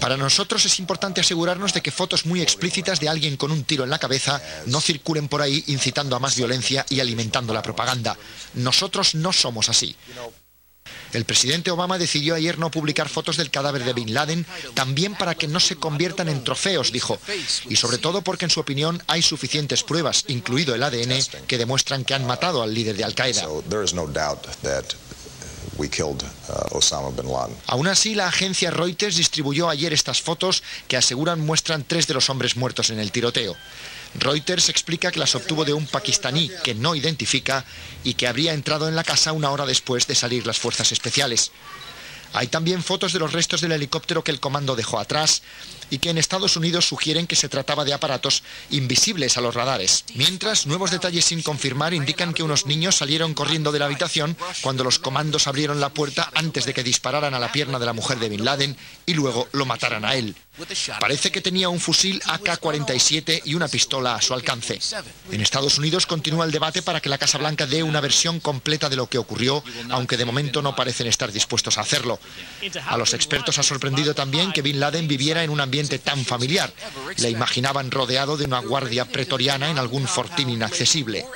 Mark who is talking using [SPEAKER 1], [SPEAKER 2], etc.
[SPEAKER 1] Para nosotros es importante asegurarnos de que fotos muy explícitas de alguien con un tiro en la cabeza no circulen por ahí incitando a más violencia y alimentando la propaganda. Nosotros no somos así. El presidente Obama decidió ayer no publicar fotos del cadáver de Bin Laden, también para que no se conviertan en trofeos, dijo, y sobre todo porque en su opinión hay suficientes pruebas, incluido el ADN, que demuestran que han matado al líder de Al-Qaeda. Aún así, la agencia Reuters distribuyó ayer estas fotos que aseguran muestran tres de los hombres muertos en el tiroteo. Reuters explica que las obtuvo de un pakistaní que no identifica y que habría entrado en la casa una hora después de salir las fuerzas especiales. Hay también fotos de los restos del helicóptero que el comando dejó atrás y que en Estados Unidos sugieren que se trataba de aparatos invisibles a los radares. Mientras, nuevos detalles sin confirmar indican que unos niños salieron corriendo de la habitación cuando los comandos abrieron la puerta antes de que dispararan a la pierna de la mujer de Bin Laden y luego lo mataran a él. Parece que tenía un fusil AK-47 y una pistola a su alcance. En Estados Unidos continúa el debate para que la Casa Blanca dé una versión completa de lo que ocurrió, aunque de momento no parecen estar dispuestos a hacerlo. A los expertos ha sorprendido también que Bin Laden viviera en un ambiente tan familiar. Le imaginaban rodeado de una guardia pretoriana en algún fortín inaccesible.